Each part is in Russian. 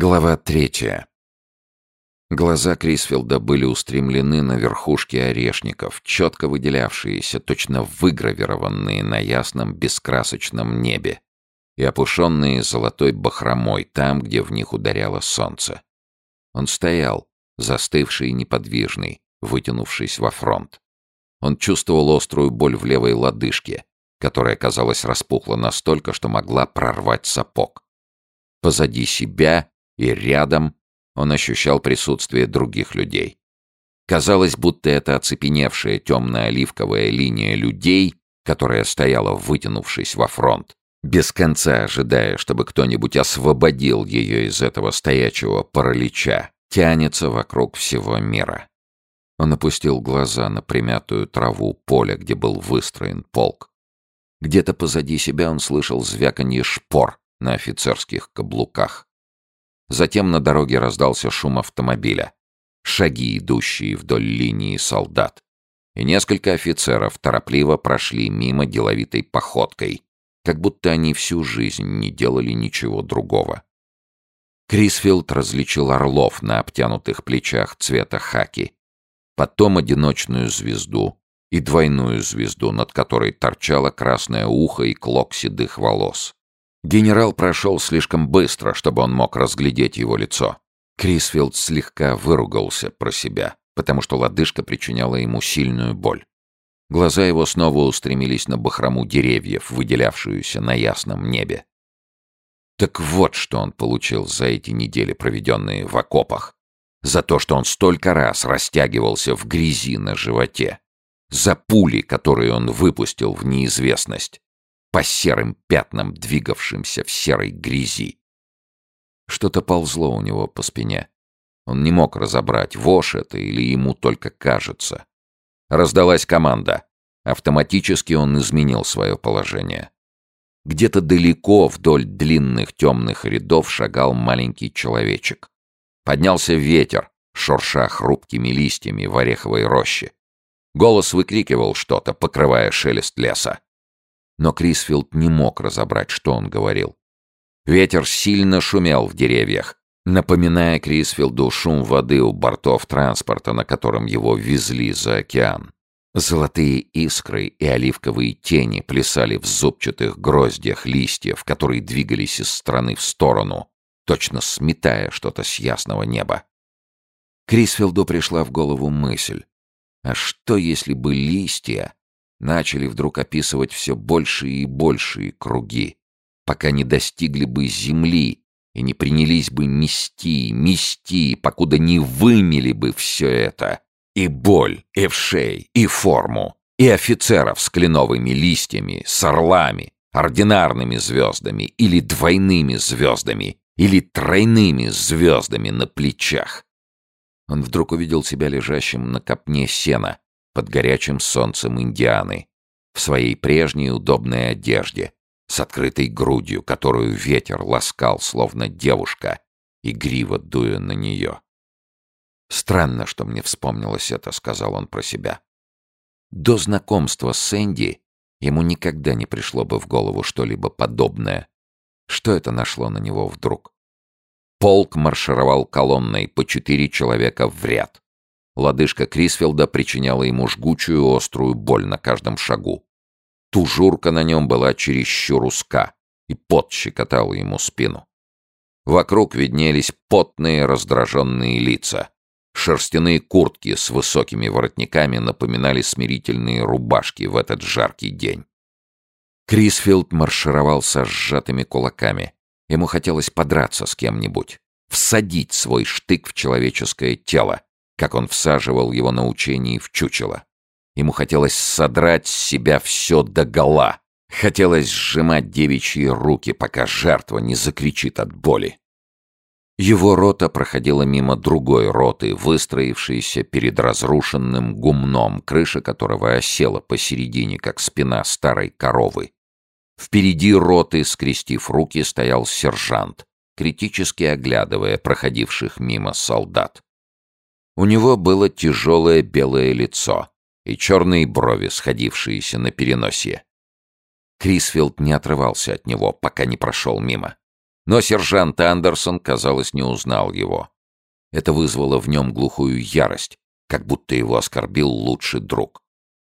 Глава третья. Глаза Крисфилда были устремлены на верхушки орешников, четко выделявшиеся, точно выгравированные на ясном бескрасочном небе и опушенные золотой бахромой там, где в них ударяло солнце. Он стоял, застывший и неподвижный, вытянувшись во фронт. Он чувствовал острую боль в левой лодыжке, которая, казалось, распухла настолько, что могла прорвать сапог. Позади себя и рядом он ощущал присутствие других людей. Казалось, будто эта оцепеневшая темно-оливковая линия людей, которая стояла, вытянувшись во фронт, без конца ожидая, чтобы кто-нибудь освободил ее из этого стоячего паралича, тянется вокруг всего мира. Он опустил глаза на примятую траву поля, где был выстроен полк. Где-то позади себя он слышал звяканье шпор на офицерских каблуках. Затем на дороге раздался шум автомобиля, шаги, идущие вдоль линии солдат. И несколько офицеров торопливо прошли мимо деловитой походкой, как будто они всю жизнь не делали ничего другого. Крисфилд различил орлов на обтянутых плечах цвета хаки, потом одиночную звезду и двойную звезду, над которой торчало красное ухо и клок седых волос. Генерал прошел слишком быстро, чтобы он мог разглядеть его лицо. Крисфилд слегка выругался про себя, потому что лодыжка причиняла ему сильную боль. Глаза его снова устремились на бахрому деревьев, выделявшуюся на ясном небе. Так вот, что он получил за эти недели, проведенные в окопах. За то, что он столько раз растягивался в грязи на животе. За пули, которые он выпустил в неизвестность по серым пятнам, двигавшимся в серой грязи. Что-то ползло у него по спине. Он не мог разобрать, вошь это или ему только кажется. Раздалась команда. Автоматически он изменил свое положение. Где-то далеко вдоль длинных темных рядов шагал маленький человечек. Поднялся ветер, шурша хрупкими листьями в ореховой роще. Голос выкрикивал что-то, покрывая шелест леса но Крисфилд не мог разобрать, что он говорил. Ветер сильно шумел в деревьях, напоминая Крисфилду шум воды у бортов транспорта, на котором его везли за океан. Золотые искры и оливковые тени плясали в зубчатых гроздьях листьев, которые двигались из стороны в сторону, точно сметая что-то с ясного неба. Крисфилду пришла в голову мысль. А что, если бы листья начали вдруг описывать все большие и большие круги, пока не достигли бы земли и не принялись бы мести, мести, покуда не вымели бы все это. И боль, и вшей, и форму, и офицеров с кленовыми листьями, с орлами, ординарными звездами или двойными звездами, или тройными звездами на плечах. Он вдруг увидел себя лежащим на копне сена, под горячим солнцем Индианы, в своей прежней удобной одежде, с открытой грудью, которую ветер ласкал, словно девушка, игриво дуя на нее. «Странно, что мне вспомнилось это», — сказал он про себя. До знакомства с Энди ему никогда не пришло бы в голову что-либо подобное. Что это нашло на него вдруг? Полк маршировал колонной по четыре человека в ряд. Лодыжка Крисфилда причиняла ему жгучую острую боль на каждом шагу. Тужурка на нем была чересчур узка, и пот щекотал ему спину. Вокруг виднелись потные раздраженные лица. Шерстяные куртки с высокими воротниками напоминали смирительные рубашки в этот жаркий день. Крисфилд маршировал со сжатыми кулаками. Ему хотелось подраться с кем-нибудь, всадить свой штык в человеческое тело, как он всаживал его на учении в чучело. Ему хотелось содрать с себя все до гола. Хотелось сжимать девичьи руки, пока жертва не закричит от боли. Его рота проходила мимо другой роты, выстроившейся перед разрушенным гумном, крыша которого осела посередине, как спина старой коровы. Впереди роты, скрестив руки, стоял сержант, критически оглядывая проходивших мимо солдат. У него было тяжелое белое лицо и черные брови, сходившиеся на переносе. Крисфилд не отрывался от него, пока не прошел мимо. Но сержант Андерсон, казалось, не узнал его. Это вызвало в нем глухую ярость, как будто его оскорбил лучший друг.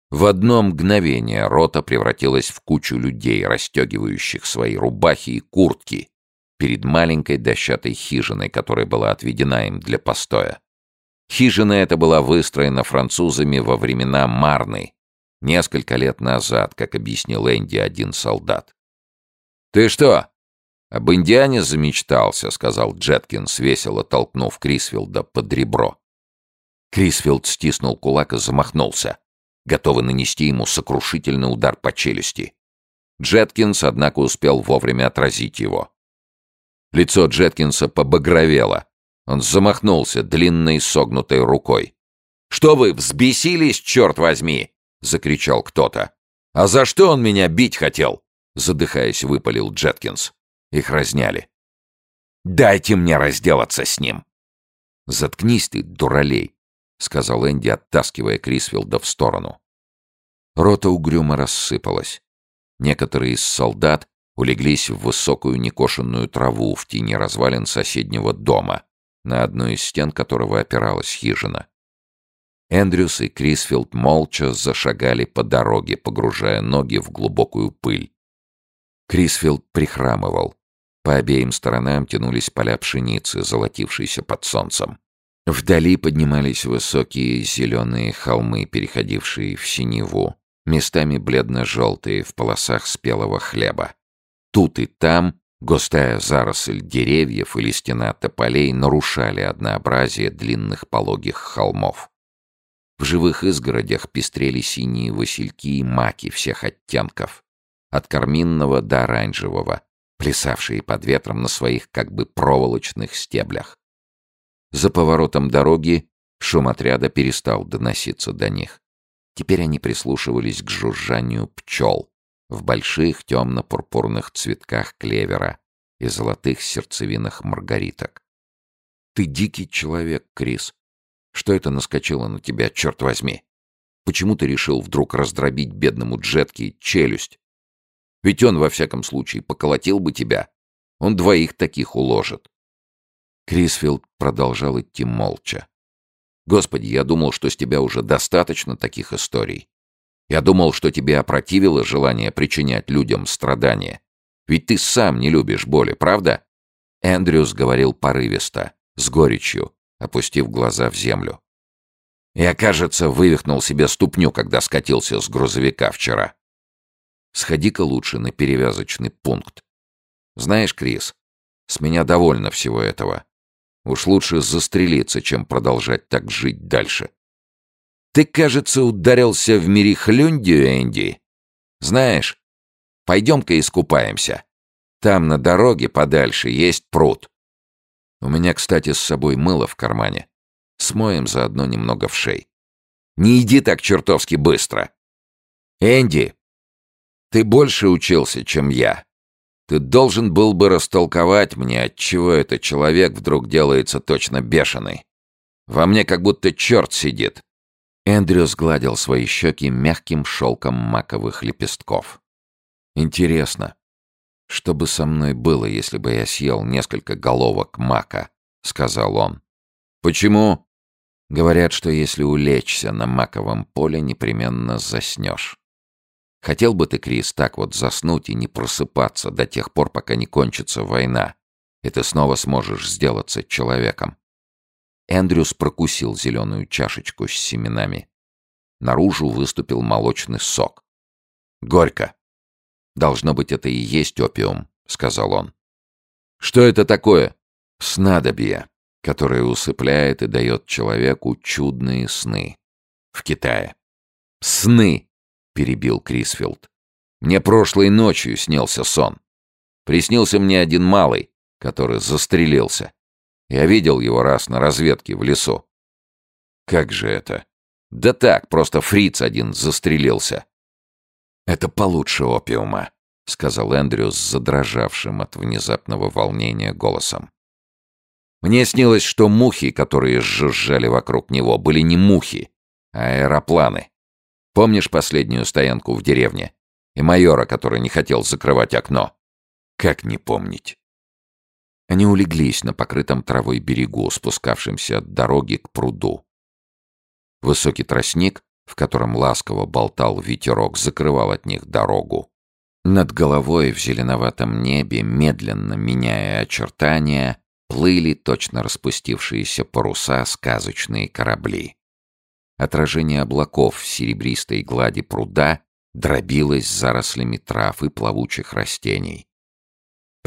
В одно мгновение рота превратилась в кучу людей, расстегивающих свои рубахи и куртки перед маленькой дощатой хижиной, которая была отведена им для постоя. Хижина эта была выстроена французами во времена Марны, несколько лет назад, как объяснил Энди один солдат. «Ты что, об индиане замечтался?» — сказал Джеткинс, весело толкнув Крисфилда под ребро. Крисфилд стиснул кулак и замахнулся, готовый нанести ему сокрушительный удар по челюсти. Джеткинс, однако, успел вовремя отразить его. Лицо Джеткинса побагровело. Он замахнулся длинной согнутой рукой. «Что вы, взбесились, черт возьми!» — закричал кто-то. «А за что он меня бить хотел?» — задыхаясь, выпалил Джеткинс. Их разняли. «Дайте мне разделаться с ним!» «Заткнись ты, дуралей!» — сказал Энди, оттаскивая Крисфилда в сторону. Рота угрюмо рассыпалась. Некоторые из солдат улеглись в высокую некошенную траву в тени развалин соседнего дома, на одну из стен которого опиралась хижина. Эндрюс и Крисфилд молча зашагали по дороге, погружая ноги в глубокую пыль. Крисфилд прихрамывал. По обеим сторонам тянулись поля пшеницы, золотившиеся под солнцем. Вдали поднимались высокие зеленые холмы, переходившие в синеву, местами бледно-желтые в полосах спелого хлеба. Тут и там густая заросль деревьев или стена тополей нарушали однообразие длинных пологих холмов. В живых изгородях пестрели синие васильки и маки всех оттенков, от карминного до оранжевого, плясавшие под ветром на своих как бы проволочных стеблях. За поворотом дороги шум отряда перестал доноситься до них. Теперь они прислушивались к жужжанию пчел в больших темно-пурпурных цветках клевера и золотых сердцевинах маргариток. «Ты дикий человек, Крис. Что это наскочило на тебя, черт возьми? Почему ты решил вдруг раздробить бедному Джетке челюсть? Ведь он, во всяком случае, поколотил бы тебя. Он двоих таких уложит. Крисфилд продолжал идти молча. «Господи, я думал, что с тебя уже достаточно таких историй. Я думал, что тебе опротивило желание причинять людям страдания. Ведь ты сам не любишь боли, правда?» Эндрюс говорил порывисто, с горечью, опустив глаза в землю. «Я, кажется, вывихнул себе ступню, когда скатился с грузовика вчера. Сходи-ка лучше на перевязочный пункт. Знаешь, Крис, с меня довольно всего этого. Уж лучше застрелиться, чем продолжать так жить дальше. Ты, кажется, ударился в мире хлюндию, Энди. Знаешь, пойдем-ка искупаемся. Там на дороге подальше есть пруд. У меня, кстати, с собой мыло в кармане. Смоем заодно немного в шей. Не иди так чертовски быстро. Энди, ты больше учился, чем я. Ты должен был бы растолковать мне, отчего этот человек вдруг делается точно бешеный. Во мне как будто черт сидит». Эндрю сгладил свои щеки мягким шелком маковых лепестков. «Интересно, что бы со мной было, если бы я съел несколько головок мака?» — сказал он. «Почему?» «Говорят, что если улечься на маковом поле, непременно заснешь. Хотел бы ты, Крис, так вот заснуть и не просыпаться до тех пор, пока не кончится война, и ты снова сможешь сделаться человеком. Эндрюс прокусил зеленую чашечку с семенами. Наружу выступил молочный сок. «Горько. Должно быть, это и есть опиум», — сказал он. «Что это такое?» «Снадобье, которое усыпляет и дает человеку чудные сны. В Китае». «Сны!» перебил Крисфилд. «Мне прошлой ночью снился сон. Приснился мне один малый, который застрелился. Я видел его раз на разведке в лесу». «Как же это?» «Да так, просто фриц один застрелился». «Это получше опиума», — сказал Эндрю с задрожавшим от внезапного волнения голосом. Мне снилось, что мухи, которые жужжали вокруг него, были не мухи, а аэропланы. Помнишь последнюю стоянку в деревне? И майора, который не хотел закрывать окно? Как не помнить? Они улеглись на покрытом травой берегу, спускавшемся от дороги к пруду. Высокий тростник, в котором ласково болтал ветерок, закрывал от них дорогу. Над головой в зеленоватом небе, медленно меняя очертания, плыли точно распустившиеся паруса сказочные корабли. Отражение облаков в серебристой глади пруда дробилось зарослями трав и плавучих растений.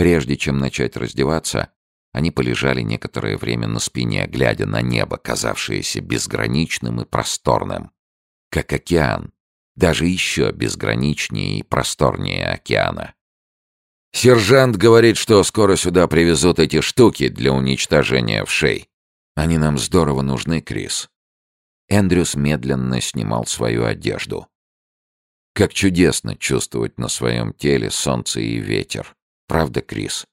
Прежде чем начать раздеваться, они полежали некоторое время на спине, глядя на небо, казавшееся безграничным и просторным, как океан, даже еще безграничнее и просторнее океана. «Сержант говорит, что скоро сюда привезут эти штуки для уничтожения вшей. Они нам здорово нужны, Крис». Эндрюс медленно снимал свою одежду. Как чудесно чувствовать на своем теле солнце и ветер. Правда, Крис?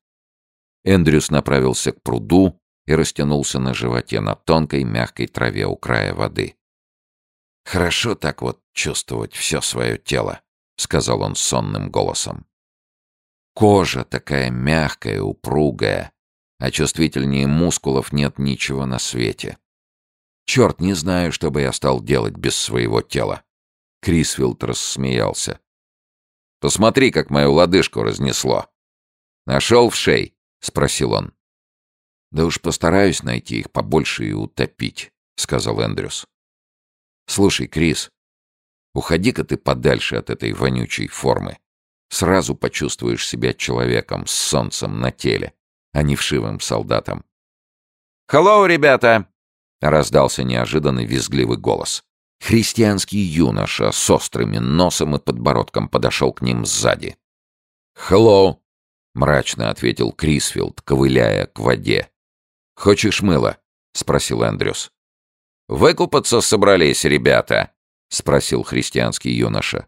Эндрюс направился к пруду и растянулся на животе на тонкой мягкой траве у края воды. «Хорошо так вот чувствовать все свое тело», — сказал он сонным голосом. «Кожа такая мягкая, упругая, а чувствительнее мускулов нет ничего на свете. Черт, не знаю, что бы я стал делать без своего тела». Крисфилд рассмеялся. «Посмотри, как мою лодыжку разнесло. Нашел в шей?» — спросил он. «Да уж постараюсь найти их побольше и утопить», — сказал Эндрюс. «Слушай, Крис, уходи-ка ты подальше от этой вонючей формы. Сразу почувствуешь себя человеком с солнцем на теле, а не вшивым солдатом». «Хеллоу, ребята!» — раздался неожиданный визгливый голос. Христианский юноша с острыми носом и подбородком подошел к ним сзади. «Хеллоу!» — мрачно ответил Крисфилд, ковыляя к воде. «Хочешь мыло?» — спросил Эндрюс. «Выкупаться собрались ребята?» — спросил христианский юноша.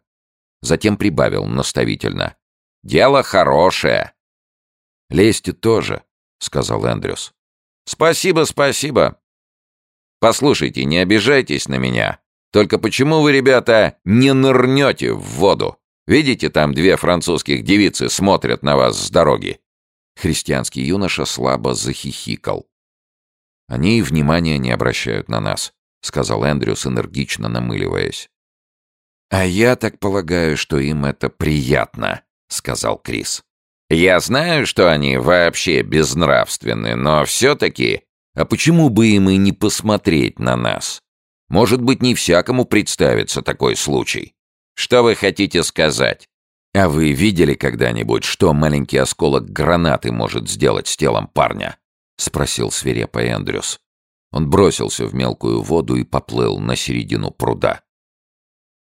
Затем прибавил наставительно. «Дело хорошее». «Лезьте тоже», — сказал Эндрюс. «Спасибо, спасибо. Послушайте, не обижайтесь на меня. Только почему вы, ребята, не нырнете в воду? Видите, там две французских девицы смотрят на вас с дороги». Христианский юноша слабо захихикал. «Они и внимания не обращают на нас», — сказал Эндрюс, энергично намыливаясь. «А я так полагаю, что им это приятно», — сказал Крис. «Я знаю, что они вообще безнравственны, но все-таки... А почему бы им и не посмотреть на нас? Может быть, не всякому представится такой случай. Что вы хотите сказать? А вы видели когда-нибудь, что маленький осколок гранаты может сделать с телом парня? Спросил свирепо Эндрюс. Он бросился в мелкую воду и поплыл на середину пруда.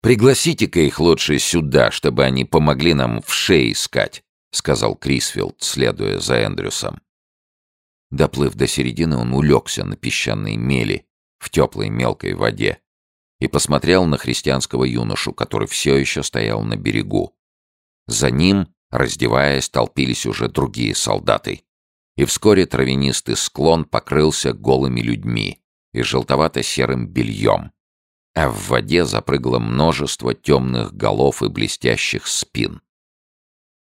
«Пригласите-ка их лучше сюда, чтобы они помогли нам в шее искать», — сказал Крисфилд, следуя за Эндрюсом. Доплыв до середины, он улегся на песчаной мели, в теплой мелкой воде и посмотрел на христианского юношу, который все еще стоял на берегу. За ним, раздеваясь, толпились уже другие солдаты. И вскоре травянистый склон покрылся голыми людьми и желтовато-серым бельем, а в воде запрыгало множество темных голов и блестящих спин.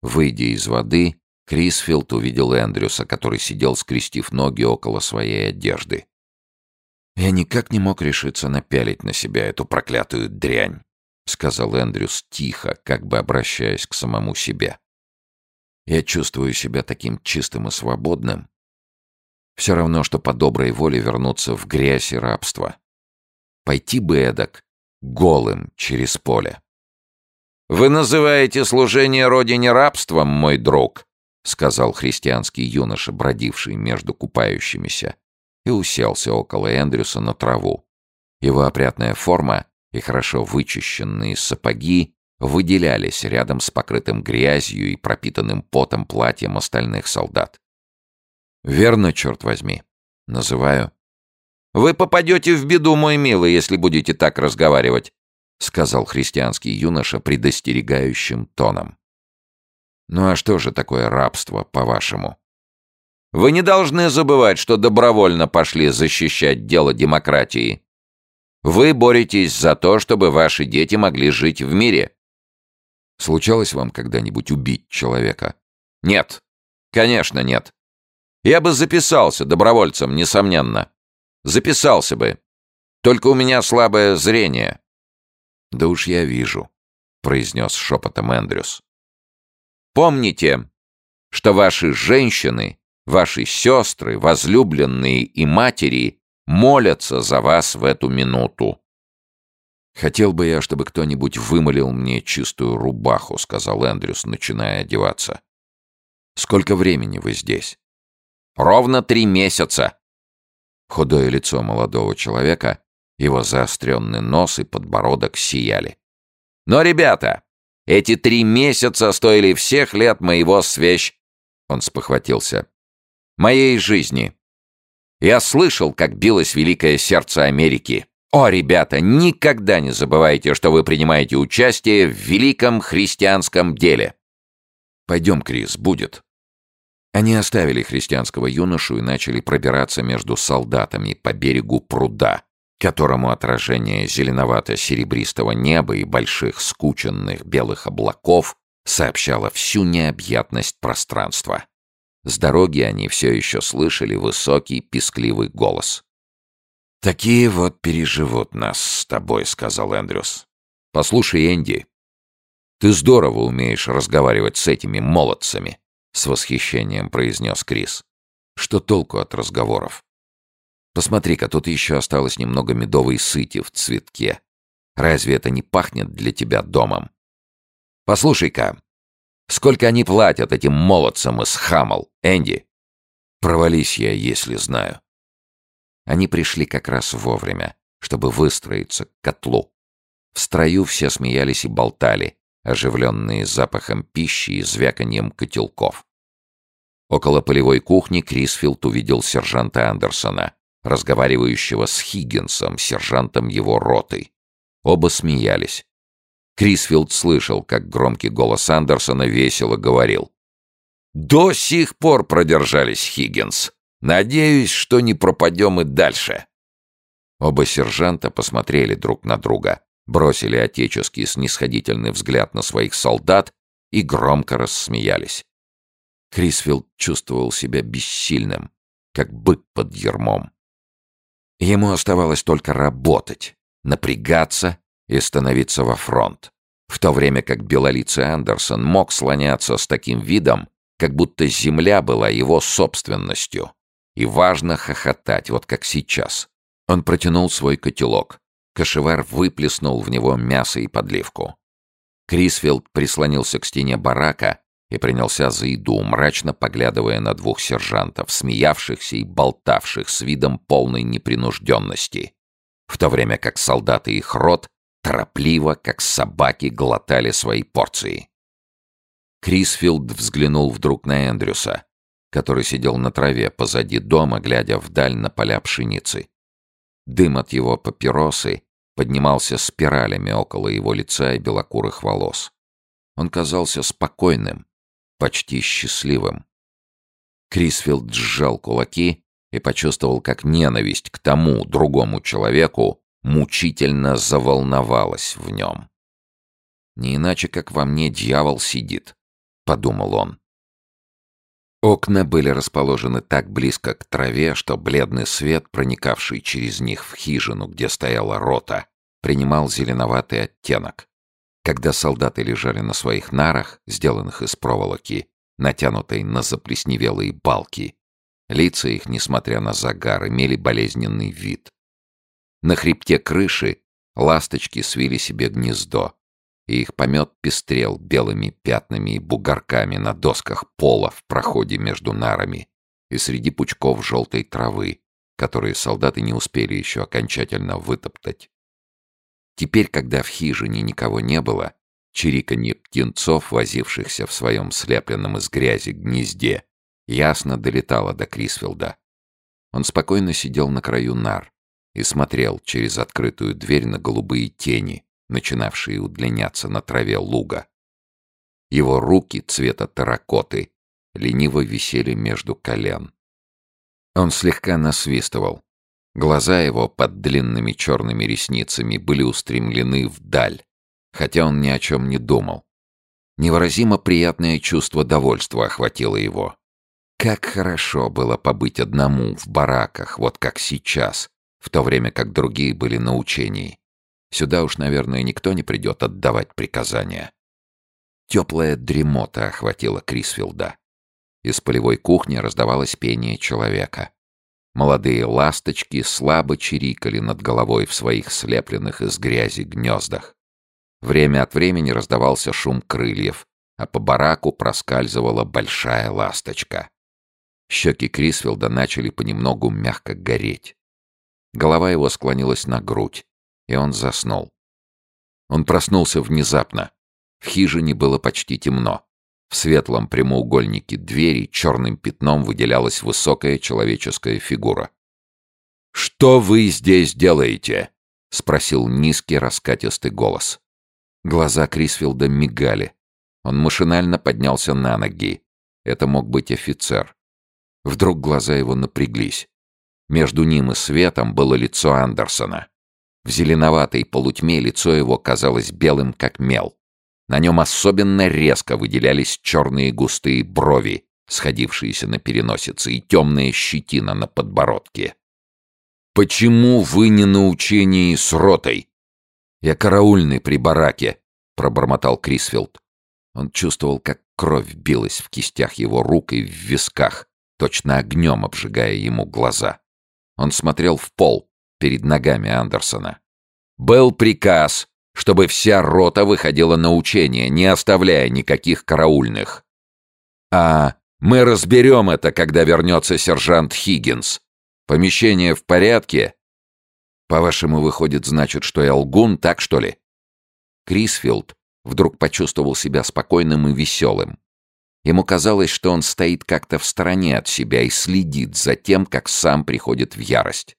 Выйдя из воды, Крисфилд увидел Эндрюса, который сидел, скрестив ноги около своей одежды. «Я никак не мог решиться напялить на себя эту проклятую дрянь», — сказал Эндрюс тихо, как бы обращаясь к самому себе. «Я чувствую себя таким чистым и свободным. Все равно, что по доброй воле вернуться в грязь и рабство. Пойти бы эдак, голым, через поле». «Вы называете служение родине рабством, мой друг», — сказал христианский юноша, бродивший между купающимися и уселся около Эндрюса на траву. Его опрятная форма и хорошо вычищенные сапоги выделялись рядом с покрытым грязью и пропитанным потом платьем остальных солдат. «Верно, черт возьми. Называю». «Вы попадете в беду, мой милый, если будете так разговаривать», сказал христианский юноша предостерегающим тоном. «Ну а что же такое рабство, по-вашему?» Вы не должны забывать, что добровольно пошли защищать дело демократии. Вы боретесь за то, чтобы ваши дети могли жить в мире. Случалось вам когда-нибудь убить человека? Нет. Конечно, нет. Я бы записался добровольцем, несомненно. Записался бы. Только у меня слабое зрение». «Да уж я вижу», — произнес шепотом Эндрюс. «Помните, что ваши женщины, ваши сестры, возлюбленные и матери молятся за вас в эту минуту». «Хотел бы я, чтобы кто-нибудь вымолил мне чистую рубаху», — сказал Эндрюс, начиная одеваться. «Сколько времени вы здесь?» «Ровно три месяца». Худое лицо молодого человека, его заостренный нос и подбородок сияли. «Но, ребята, эти три месяца стоили всех лет моего свещ...» Он спохватился. «Моей жизни. Я слышал, как билось великое сердце Америки. О, ребята, никогда не забывайте, что вы принимаете участие в великом христианском деле. Пойдем, Крис, будет. Они оставили христианского юношу и начали пробираться между солдатами по берегу пруда, которому отражение зеленовато-серебристого неба и больших скученных белых облаков сообщало всю необъятность пространства. С дороги они все еще слышали высокий пискливый голос. «Такие вот переживут нас с тобой», — сказал Эндрюс. «Послушай, Энди, ты здорово умеешь разговаривать с этими молодцами», — с восхищением произнес Крис. «Что толку от разговоров? Посмотри-ка, тут еще осталось немного медовой сыти в цветке. Разве это не пахнет для тебя домом? Послушай-ка, сколько они платят этим молодцам из Хамал, Энди? Провались я, если знаю. Они пришли как раз вовремя, чтобы выстроиться к котлу. В строю все смеялись и болтали, оживленные запахом пищи и звяканьем котелков. Около полевой кухни Крисфилд увидел сержанта Андерсона, разговаривающего с Хиггинсом, сержантом его роты. Оба смеялись. Крисфилд слышал, как громкий голос Андерсона весело говорил. «До сих пор продержались, Хиггинс. Надеюсь, что не пропадем и дальше». Оба сержанта посмотрели друг на друга, бросили отеческий снисходительный взгляд на своих солдат и громко рассмеялись. Крисфилд чувствовал себя бессильным, как бык под ермом. Ему оставалось только работать, напрягаться и становиться во фронт, в то время как белолицый Андерсон мог слоняться с таким видом, как будто земля была его собственностью. И важно хохотать, вот как сейчас. Он протянул свой котелок. Кашевар выплеснул в него мясо и подливку. Крисфилд прислонился к стене барака и принялся за еду, мрачно поглядывая на двух сержантов, смеявшихся и болтавших с видом полной непринужденности, в то время как солдаты их рот торопливо, как собаки, глотали свои порции. Крисфилд взглянул вдруг на Эндрюса, который сидел на траве позади дома, глядя вдаль на поля пшеницы. Дым от его папиросы поднимался спиралями около его лица и белокурых волос. Он казался спокойным, почти счастливым. Крисфилд сжал кулаки и почувствовал, как ненависть к тому другому человеку мучительно заволновалась в нем. «Не иначе, как во мне дьявол сидит», — подумал он. Окна были расположены так близко к траве, что бледный свет, проникавший через них в хижину, где стояла рота, принимал зеленоватый оттенок. Когда солдаты лежали на своих нарах, сделанных из проволоки, натянутой на заплесневелые балки, лица их, несмотря на загар, имели болезненный вид. На хребте крыши ласточки свили себе гнездо, и их помет пестрел белыми пятнами и бугорками на досках пола в проходе между нарами и среди пучков желтой травы, которые солдаты не успели еще окончательно вытоптать. Теперь, когда в хижине никого не было, чириканье птенцов, возившихся в своем слепленном из грязи гнезде, ясно долетало до Крисфилда. Он спокойно сидел на краю нар и смотрел через открытую дверь на голубые тени, начинавшие удлиняться на траве луга. Его руки цвета терракоты лениво висели между колен. Он слегка насвистывал. Глаза его под длинными черными ресницами были устремлены вдаль, хотя он ни о чем не думал. Невыразимо приятное чувство довольства охватило его. Как хорошо было побыть одному в бараках, вот как сейчас, в то время как другие были на учении. Сюда уж, наверное, никто не придет отдавать приказания. Теплая дремота охватила Крисфилда. Из полевой кухни раздавалось пение человека. Молодые ласточки слабо чирикали над головой в своих слепленных из грязи гнездах. Время от времени раздавался шум крыльев, а по бараку проскальзывала большая ласточка. Щеки Крисфилда начали понемногу мягко гореть. Голова его склонилась на грудь, и он заснул. Он проснулся внезапно. В хижине было почти темно. В светлом прямоугольнике двери черным пятном выделялась высокая человеческая фигура. «Что вы здесь делаете?» — спросил низкий раскатистый голос. Глаза Крисфилда мигали. Он машинально поднялся на ноги. Это мог быть офицер. Вдруг глаза его напряглись. Между ним и светом было лицо Андерсона. В зеленоватой полутьме лицо его казалось белым, как мел. На нем особенно резко выделялись черные густые брови, сходившиеся на переносице, и темная щетина на подбородке. «Почему вы не на учении с ротой?» «Я караульный при бараке», — пробормотал Крисфилд. Он чувствовал, как кровь билась в кистях его рук и в висках, точно огнем обжигая ему глаза. Он смотрел в пол перед ногами Андерсона. «Был приказ чтобы вся рота выходила на учение, не оставляя никаких караульных. А мы разберем это, когда вернется сержант Хиггинс. Помещение в порядке? По-вашему, выходит, значит, что я лгун, так что ли? Крисфилд вдруг почувствовал себя спокойным и веселым. Ему казалось, что он стоит как-то в стороне от себя и следит за тем, как сам приходит в ярость.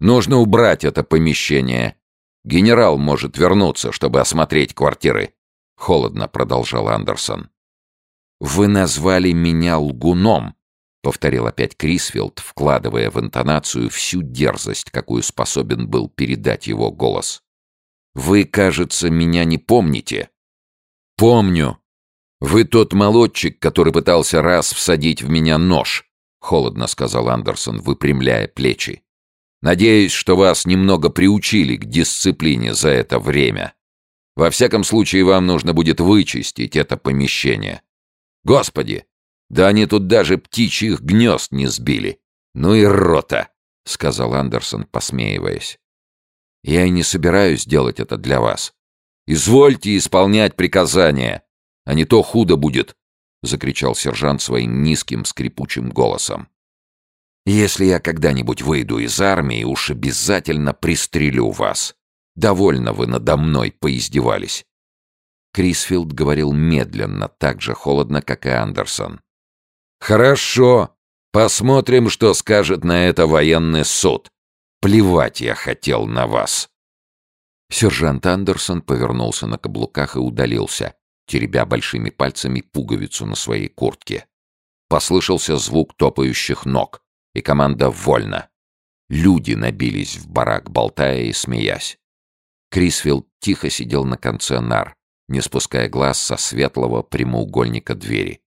«Нужно убрать это помещение», Генерал может вернуться, чтобы осмотреть квартиры. Холодно продолжал Андерсон. Вы назвали меня лгуном, повторил опять Крисфилд, вкладывая в интонацию всю дерзость, какую способен был передать его голос. Вы, кажется, меня не помните. Помню. Вы тот молодчик, который пытался раз всадить в меня нож, холодно сказал Андерсон, выпрямляя плечи. Надеюсь, что вас немного приучили к дисциплине за это время. Во всяком случае, вам нужно будет вычистить это помещение. Господи, да они тут даже птичьих гнезд не сбили. Ну и рота, — сказал Андерсон, посмеиваясь. Я и не собираюсь делать это для вас. Извольте исполнять приказания, а не то худо будет, — закричал сержант своим низким скрипучим голосом. Если я когда-нибудь выйду из армии, уж обязательно пристрелю вас. Довольно вы надо мной поиздевались». Крисфилд говорил медленно, так же холодно, как и Андерсон. «Хорошо. Посмотрим, что скажет на это военный суд. Плевать я хотел на вас». Сержант Андерсон повернулся на каблуках и удалился, теребя большими пальцами пуговицу на своей куртке. Послышался звук топающих ног и команда «Вольно». Люди набились в барак, болтая и смеясь. Крисфилд тихо сидел на конце нар, не спуская глаз со светлого прямоугольника двери.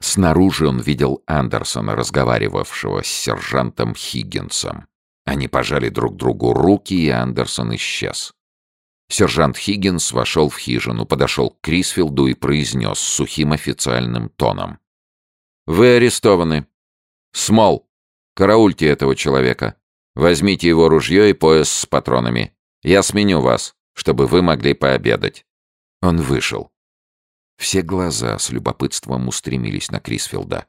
Снаружи он видел Андерсона, разговаривавшего с сержантом Хиггинсом. Они пожали друг другу руки, и Андерсон исчез. Сержант Хиггинс вошел в хижину, подошел к Крисфилду и произнес сухим официальным тоном. «Вы арестованы. Смол, Караульте этого человека. Возьмите его ружье и пояс с патронами. Я сменю вас, чтобы вы могли пообедать». Он вышел. Все глаза с любопытством устремились на Крисфилда.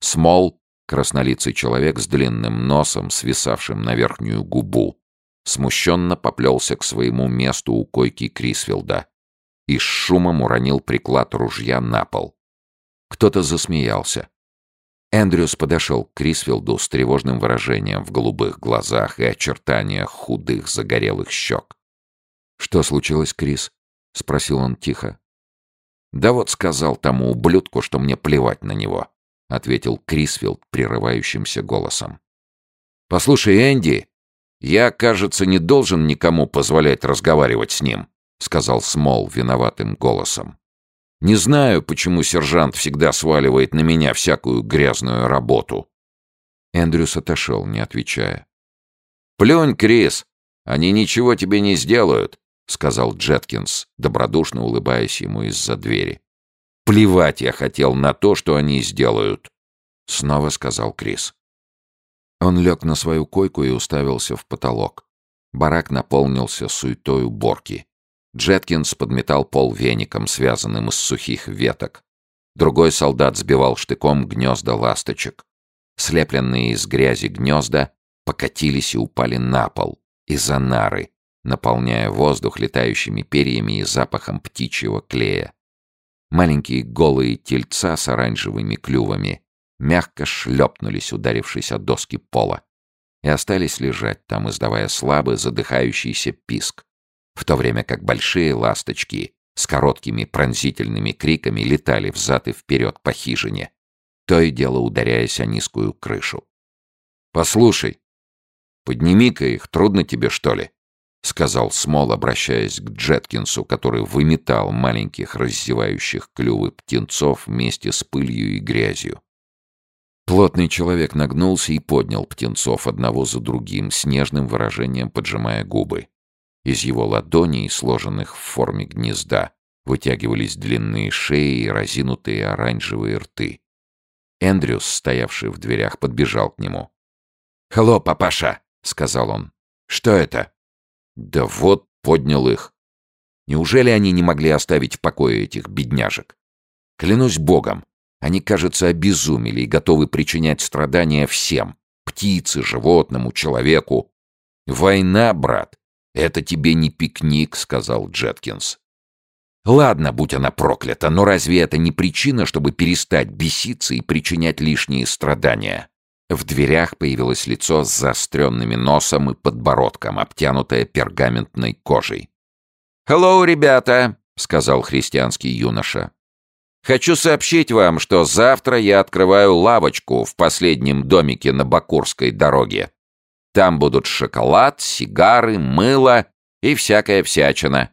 Смол, краснолицый человек с длинным носом, свисавшим на верхнюю губу, смущенно поплелся к своему месту у койки Крисфилда и с шумом уронил приклад ружья на пол. Кто-то засмеялся. Эндрюс подошел к Крисфилду с тревожным выражением в голубых глазах и очертаниях худых загорелых щек. «Что случилось, Крис?» — спросил он тихо. «Да вот сказал тому ублюдку, что мне плевать на него», — ответил Крисфилд прерывающимся голосом. «Послушай, Энди, я, кажется, не должен никому позволять разговаривать с ним», — сказал Смол виноватым голосом. Не знаю, почему сержант всегда сваливает на меня всякую грязную работу». Эндрюс отошел, не отвечая. «Плюнь, Крис! Они ничего тебе не сделают!» — сказал Джеткинс, добродушно улыбаясь ему из-за двери. «Плевать я хотел на то, что они сделают!» — снова сказал Крис. Он лег на свою койку и уставился в потолок. Барак наполнился суетой уборки. Джеткинс подметал пол веником, связанным из сухих веток. Другой солдат сбивал штыком гнезда ласточек. Слепленные из грязи гнезда покатились и упали на пол, из-за нары, наполняя воздух летающими перьями и запахом птичьего клея. Маленькие голые тельца с оранжевыми клювами мягко шлепнулись, ударившись о доски пола, и остались лежать там, издавая слабый задыхающийся писк, в то время как большие ласточки с короткими пронзительными криками летали взад и вперед по хижине, то и дело ударяясь о низкую крышу. «Послушай, подними-ка их, трудно тебе, что ли?» — сказал Смол, обращаясь к Джеткинсу, который выметал маленьких раздевающих клювы птенцов вместе с пылью и грязью. Плотный человек нагнулся и поднял птенцов одного за другим, с нежным выражением поджимая губы. Из его ладоней, сложенных в форме гнезда, вытягивались длинные шеи и разинутые оранжевые рты. Эндрюс, стоявший в дверях, подбежал к нему. «Халло, папаша!» — сказал он. «Что это?» «Да вот, поднял их. Неужели они не могли оставить в покое этих бедняжек? Клянусь богом, они, кажется, обезумели и готовы причинять страдания всем — птице, животному, человеку. «Война, брат, это тебе не пикник», — сказал Джеткинс. «Ладно, будь она проклята, но разве это не причина, чтобы перестать беситься и причинять лишние страдания?» В дверях появилось лицо с заостренными носом и подбородком, обтянутое пергаментной кожей. «Хеллоу, ребята!» — сказал христианский юноша. Хочу сообщить вам, что завтра я открываю лавочку в последнем домике на Бакурской дороге. Там будут шоколад, сигары, мыло и всякая всячина.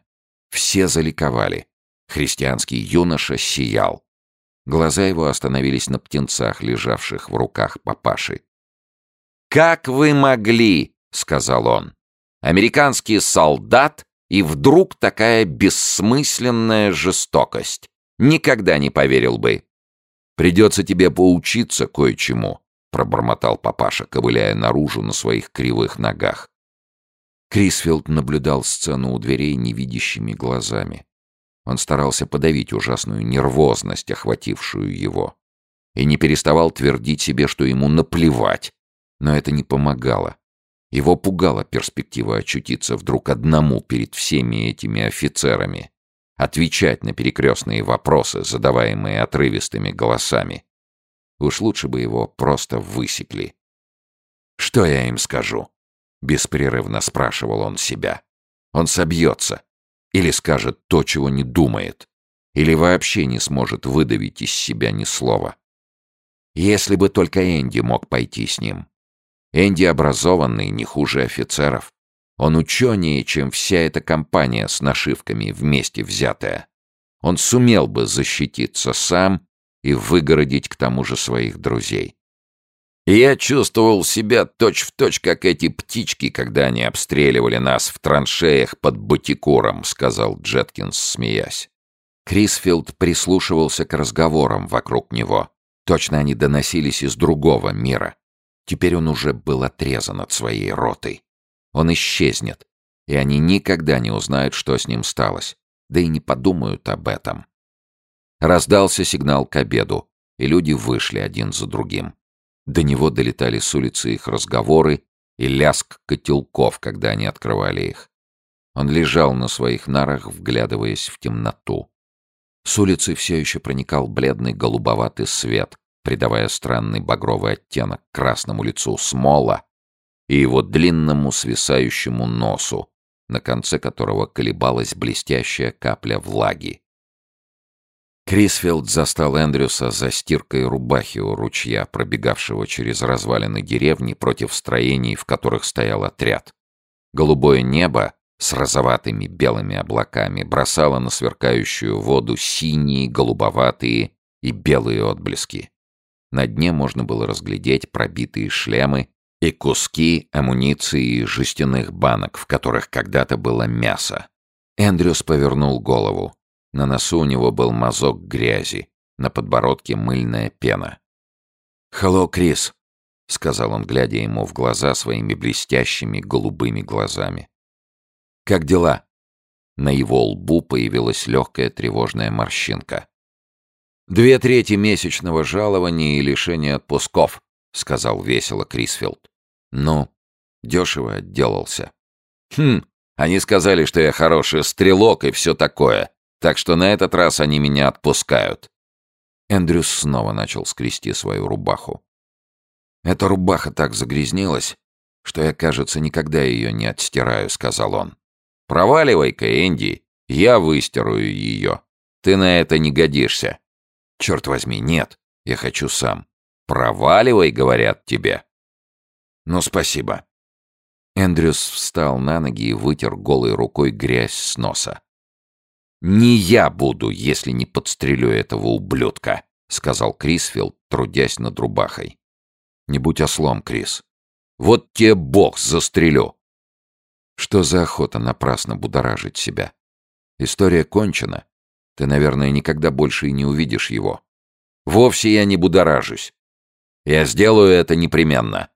Все заликовали. Христианский юноша сиял. Глаза его остановились на птенцах, лежавших в руках папаши. «Как вы могли?» — сказал он. «Американский солдат, и вдруг такая бессмысленная жестокость. Никогда не поверил бы. Придется тебе поучиться кое-чему, пробормотал папаша, ковыляя наружу на своих кривых ногах. Крисфилд наблюдал сцену у дверей невидящими глазами. Он старался подавить ужасную нервозность, охватившую его. И не переставал твердить себе, что ему наплевать. Но это не помогало. Его пугала перспектива очутиться вдруг одному перед всеми этими офицерами отвечать на перекрестные вопросы, задаваемые отрывистыми голосами. Уж лучше бы его просто высекли. «Что я им скажу?» — беспрерывно спрашивал он себя. «Он собьется. Или скажет то, чего не думает. Или вообще не сможет выдавить из себя ни слова. Если бы только Энди мог пойти с ним. Энди образованный, не хуже офицеров. Он ученее, чем вся эта компания с нашивками вместе взятая. Он сумел бы защититься сам и выгородить к тому же своих друзей. Я чувствовал себя точь-в-точь, точь, как эти птички, когда они обстреливали нас в траншеях под Батикуром, сказал Джеткинс, смеясь. Крисфилд прислушивался к разговорам вокруг него. Точно они доносились из другого мира. Теперь он уже был отрезан от своей роты. Он исчезнет, и они никогда не узнают, что с ним сталось, да и не подумают об этом. Раздался сигнал к обеду, и люди вышли один за другим. До него долетали с улицы их разговоры и ляск котелков, когда они открывали их. Он лежал на своих нарах, вглядываясь в темноту. С улицы все еще проникал бледный голубоватый свет, придавая странный багровый оттенок красному лицу Смола и его длинному свисающему носу, на конце которого колебалась блестящая капля влаги. Крисфилд застал Эндрюса за стиркой рубахи у ручья, пробегавшего через развалины деревни против строений, в которых стоял отряд. Голубое небо с розоватыми белыми облаками бросала на сверкающую воду синие, голубоватые и белые отблески. На дне можно было разглядеть пробитые шлемы и куски амуниции и жестяных банок, в которых когда-то было мясо. Эндрюс повернул голову. На носу у него был мазок грязи, на подбородке мыльная пена. «Хелло, Крис», — сказал он, глядя ему в глаза своими блестящими голубыми глазами. «Как дела?» На его лбу появилась легкая тревожная морщинка. «Две трети месячного жалования и лишения отпусков», — сказал весело Крисфилд. «Ну, дешево отделался». «Хм, они сказали, что я хороший стрелок и все такое, так что на этот раз они меня отпускают». Эндрюс снова начал скрести свою рубаху. «Эта рубаха так загрязнилась, что я, кажется, никогда ее не отстираю», — сказал он. «Проваливай-ка, Энди, я выстирую ее. Ты на это не годишься». «Черт возьми, нет, я хочу сам». «Проваливай», — говорят тебе. «Ну, спасибо». Эндрюс встал на ноги и вытер голой рукой грязь с носа. «Не я буду, если не подстрелю этого ублюдка», — сказал Крисфилд, трудясь над рубахой. «Не будь ослом, Крис. Вот тебе бог застрелю!» Что за охота напрасно будоражить себя? История кончена. Ты, наверное, никогда больше и не увидишь его. Вовсе я не будоражусь. Я сделаю это непременно.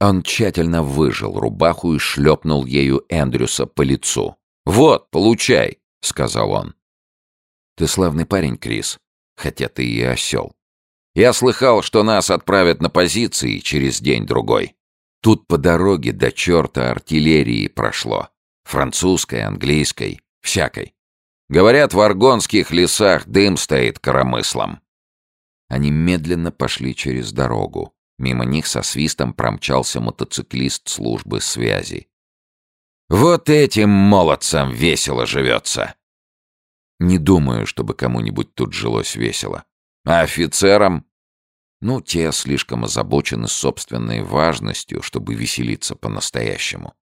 Он тщательно выжил рубаху и шлепнул ею Эндрюса по лицу. «Вот, получай!» — сказал он. «Ты славный парень, Крис, хотя ты и осел. Я слыхал, что нас отправят на позиции через день-другой. Тут по дороге до черта артиллерии прошло. Французской, английской, всякой. Говорят, в аргонских лесах дым стоит коромыслом». Они медленно пошли через дорогу. Мимо них со свистом промчался мотоциклист службы связи. «Вот этим молодцам весело живется!» Не думаю, чтобы кому-нибудь тут жилось весело. А офицерам? Ну, те слишком озабочены собственной важностью, чтобы веселиться по-настоящему.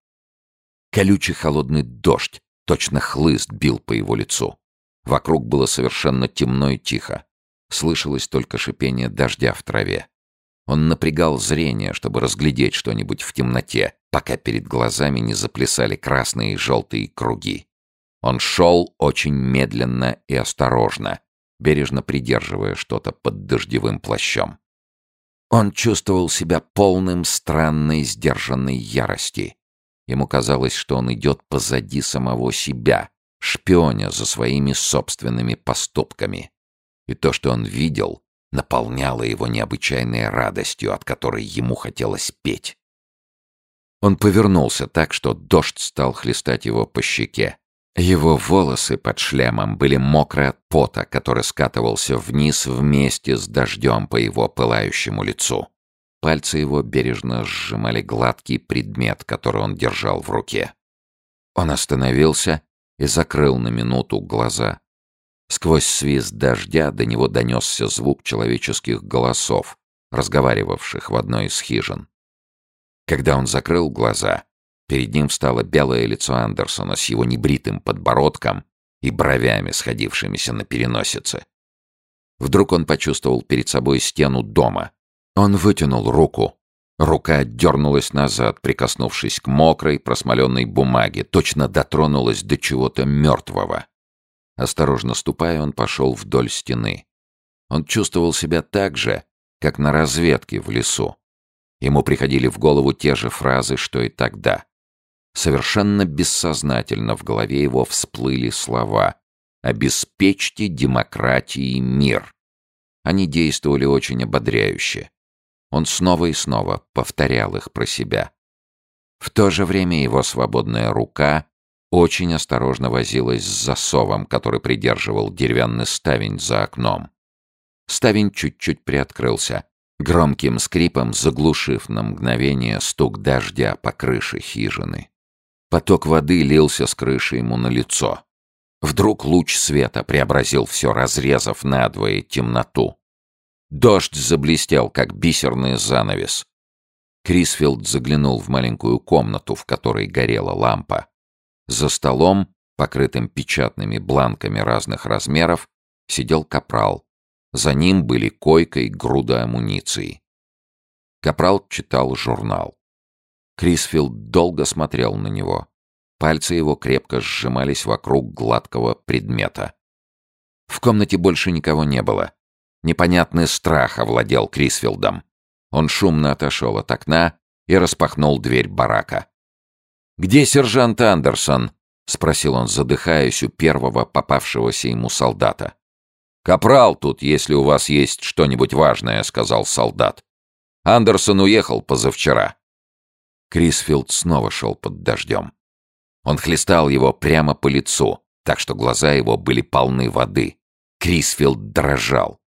Колючий холодный дождь, точно хлыст, бил по его лицу. Вокруг было совершенно темно и тихо. Слышалось только шипение дождя в траве. Он напрягал зрение, чтобы разглядеть что-нибудь в темноте, пока перед глазами не заплясали красные и желтые круги. Он шел очень медленно и осторожно, бережно придерживая что-то под дождевым плащом. Он чувствовал себя полным странной сдержанной ярости. Ему казалось, что он идет позади самого себя, шпионя за своими собственными поступками. И то, что он видел, наполняло его необычайной радостью, от которой ему хотелось петь. Он повернулся так, что дождь стал хлестать его по щеке. Его волосы под шлемом были мокры от пота, который скатывался вниз вместе с дождем по его пылающему лицу. Пальцы его бережно сжимали гладкий предмет, который он держал в руке. Он остановился и закрыл на минуту глаза. Сквозь свист дождя до него донесся звук человеческих голосов, разговаривавших в одной из хижин. Когда он закрыл глаза, Перед ним встало белое лицо Андерсона с его небритым подбородком и бровями, сходившимися на переносице. Вдруг он почувствовал перед собой стену дома. Он вытянул руку. Рука дернулась назад, прикоснувшись к мокрой, просмоленной бумаге, точно дотронулась до чего-то мертвого. Осторожно ступая, он пошел вдоль стены. Он чувствовал себя так же, как на разведке в лесу. Ему приходили в голову те же фразы, что и тогда. Совершенно бессознательно в голове его всплыли слова «Обеспечьте демократии мир». Они действовали очень ободряюще. Он снова и снова повторял их про себя. В то же время его свободная рука очень осторожно возилась с засовом, который придерживал деревянный ставень за окном. Ставень чуть-чуть приоткрылся, громким скрипом заглушив на мгновение стук дождя по крыше хижины. Поток воды лился с крыши ему на лицо. Вдруг луч света преобразил все, разрезав надвое темноту. Дождь заблестел, как бисерный занавес. Крисфилд заглянул в маленькую комнату, в которой горела лампа. За столом, покрытым печатными бланками разных размеров, сидел капрал. За ним были койка и груда амуниции. Капрал читал журнал. Крисфилд долго смотрел на него. Пальцы его крепко сжимались вокруг гладкого предмета. В комнате больше никого не было. Непонятный страх овладел Крисфилдом. Он шумно отошел от окна и распахнул дверь барака. «Где сержант Андерсон?» — спросил он, задыхаясь у первого попавшегося ему солдата. «Капрал тут, если у вас есть что-нибудь важное», — сказал солдат. «Андерсон уехал позавчера». Крисфилд снова шел под дождем. Он хлестал его прямо по лицу, так что глаза его были полны воды. Крисфилд дрожал.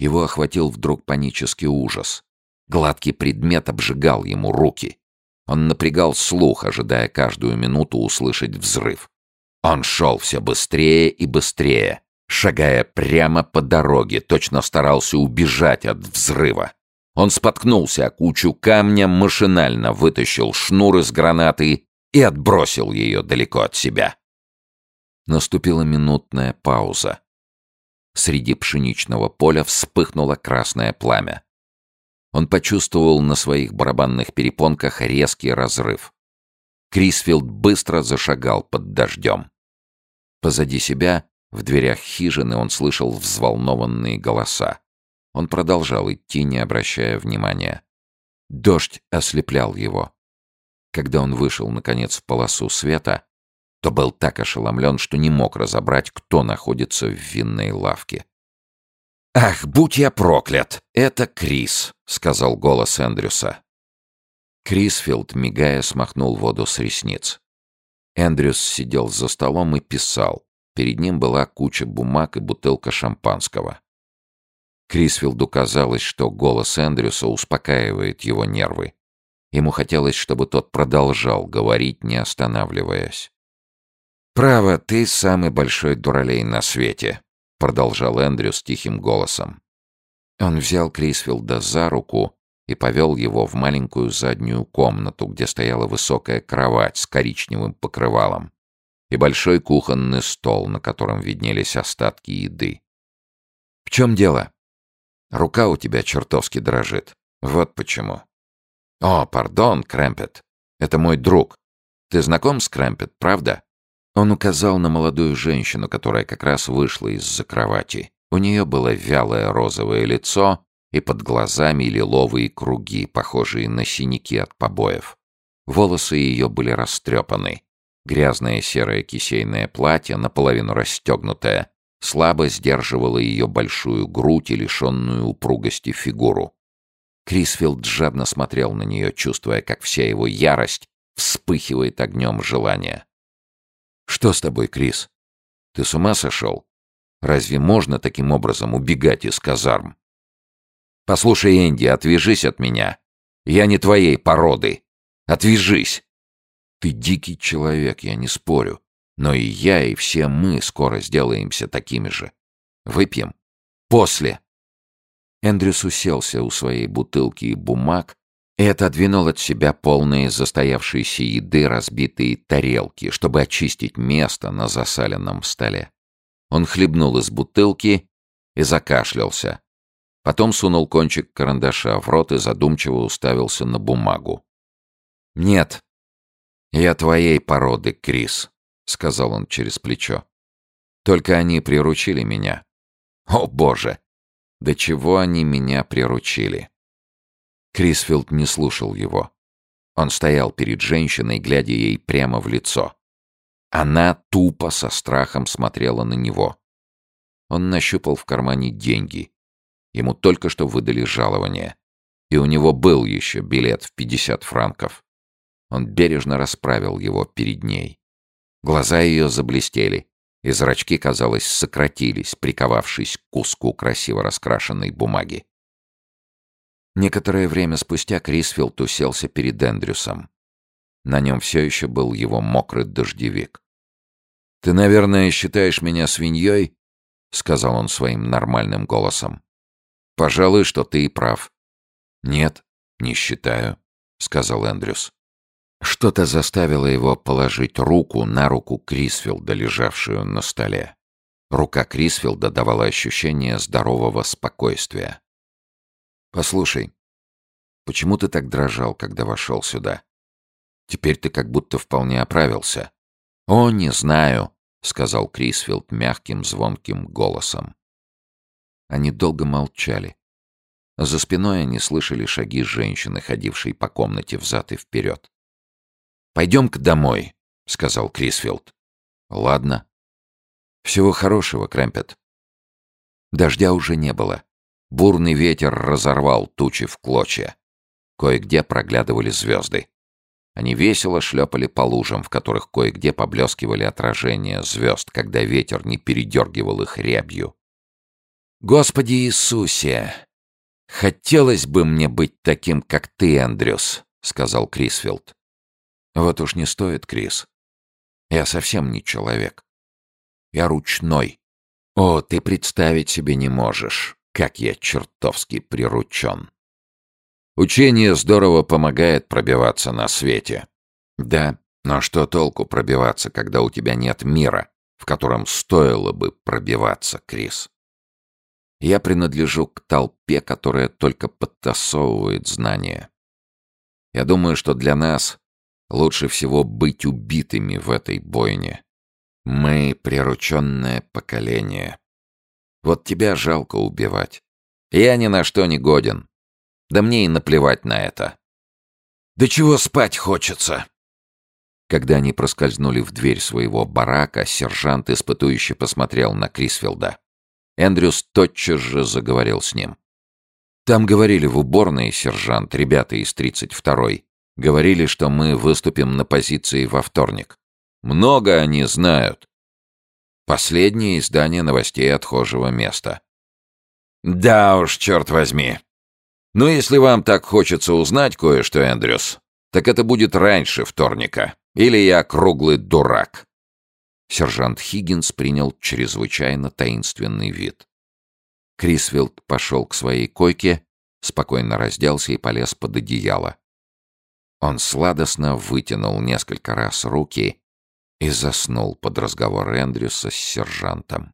Его охватил вдруг панический ужас. Гладкий предмет обжигал ему руки. Он напрягал слух, ожидая каждую минуту услышать взрыв. Он шел все быстрее и быстрее, шагая прямо по дороге, точно старался убежать от взрыва. Он споткнулся о кучу камня, машинально вытащил шнур из гранаты и отбросил ее далеко от себя. Наступила минутная пауза. Среди пшеничного поля вспыхнуло красное пламя. Он почувствовал на своих барабанных перепонках резкий разрыв. Крисфилд быстро зашагал под дождем. Позади себя, в дверях хижины, он слышал взволнованные голоса. Он продолжал идти, не обращая внимания. Дождь ослеплял его. Когда он вышел, наконец, в полосу света, то был так ошеломлен, что не мог разобрать, кто находится в винной лавке. «Ах, будь я проклят! Это Крис!» — сказал голос Эндрюса. Крисфилд, мигая, смахнул воду с ресниц. Эндрюс сидел за столом и писал. Перед ним была куча бумаг и бутылка шампанского. Крисфилду казалось, что голос Эндрюса успокаивает его нервы. Ему хотелось, чтобы тот продолжал говорить, не останавливаясь. «Право, ты самый большой дуралей на свете», — продолжал Эндрю с тихим голосом. Он взял Крисфилда за руку и повел его в маленькую заднюю комнату, где стояла высокая кровать с коричневым покрывалом и большой кухонный стол, на котором виднелись остатки еды. «В чем дело? Рука у тебя чертовски дрожит. Вот почему». «О, пардон, Крэмпет. Это мой друг. Ты знаком с Крэмпет, правда?» Он указал на молодую женщину, которая как раз вышла из-за кровати. У нее было вялое розовое лицо и под глазами лиловые круги, похожие на синяки от побоев. Волосы ее были растрепаны. Грязное серое кисейное платье, наполовину расстегнутое, слабо сдерживало ее большую грудь и лишенную упругости фигуру. Крисфилд жадно смотрел на нее, чувствуя, как вся его ярость вспыхивает огнем желания. «Что с тобой, Крис? Ты с ума сошел? Разве можно таким образом убегать из казарм?» «Послушай, Энди, отвяжись от меня. Я не твоей породы. Отвяжись!» «Ты дикий человек, я не спорю. Но и я, и все мы скоро сделаемся такими же. Выпьем? После!» Эндрюс уселся у своей бутылки и бумаг и отодвинул от себя полные застоявшейся еды разбитые тарелки, чтобы очистить место на засаленном столе. Он хлебнул из бутылки и закашлялся. Потом сунул кончик карандаша в рот и задумчиво уставился на бумагу. «Нет, я твоей породы, Крис», — сказал он через плечо. «Только они приручили меня. О, Боже! До чего они меня приручили?» Крисфилд не слушал его. Он стоял перед женщиной, глядя ей прямо в лицо. Она тупо со страхом смотрела на него. Он нащупал в кармане деньги. Ему только что выдали жалование. И у него был еще билет в 50 франков. Он бережно расправил его перед ней. Глаза ее заблестели, и зрачки, казалось, сократились, приковавшись к куску красиво раскрашенной бумаги. Некоторое время спустя Крисфилд уселся перед Эндрюсом. На нем все еще был его мокрый дождевик. «Ты, наверное, считаешь меня свиньей?» — сказал он своим нормальным голосом. «Пожалуй, что ты и прав». «Нет, не считаю», — сказал Эндрюс. Что-то заставило его положить руку на руку Крисфилда, лежавшую на столе. Рука Крисфилда давала ощущение здорового спокойствия. «Послушай, почему ты так дрожал, когда вошел сюда? Теперь ты как будто вполне оправился». «О, не знаю», — сказал Крисфилд мягким звонким голосом. Они долго молчали. За спиной они слышали шаги женщины, ходившей по комнате взад и вперед. «Пойдем-ка домой», — сказал Крисфилд. «Ладно», всего хорошего, Крэмпет. Дождя уже не было. Бурный ветер разорвал тучи в клочья. Кое-где проглядывали звезды. Они весело шлепали по лужам, в которых кое-где поблескивали отражения звезд, когда ветер не передергивал их рябью. «Господи Иисусе! Хотелось бы мне быть таким, как ты, Эндрюс», — сказал Крисфилд. «Вот уж не стоит, Крис. Я совсем не человек. Я ручной. О, ты представить себе не можешь, как я чертовски приручен. Учение здорово помогает пробиваться на свете. Да, но что толку пробиваться, когда у тебя нет мира, в котором стоило бы пробиваться, Крис? Я принадлежу к толпе, которая только подтасовывает знания. Я думаю, что для нас лучше всего быть убитыми в этой бойне. Мы — прирученное поколение. Вот тебя жалко убивать. Я ни на что не годен. Да мне и наплевать на это. Да чего спать хочется? Когда они проскользнули в дверь своего барака, сержант испытующе посмотрел на Крисфилда. Эндрюс тотчас же заговорил с ним. «Там говорили в уборной, сержант, ребята из 32-й. Говорили, что мы выступим на позиции во вторник. Много они знают. Последнее издание новостей отхожего места. Да уж, черт возьми. Но если вам так хочется узнать кое-что, Эндрюс, так это будет раньше вторника. Или я круглый дурак. Сержант Хиггинс принял чрезвычайно таинственный вид. Крисфилд пошел к своей койке, спокойно разделся и полез под одеяло. Он сладостно вытянул несколько раз руки и заснул под разговор Эндрюса с сержантом.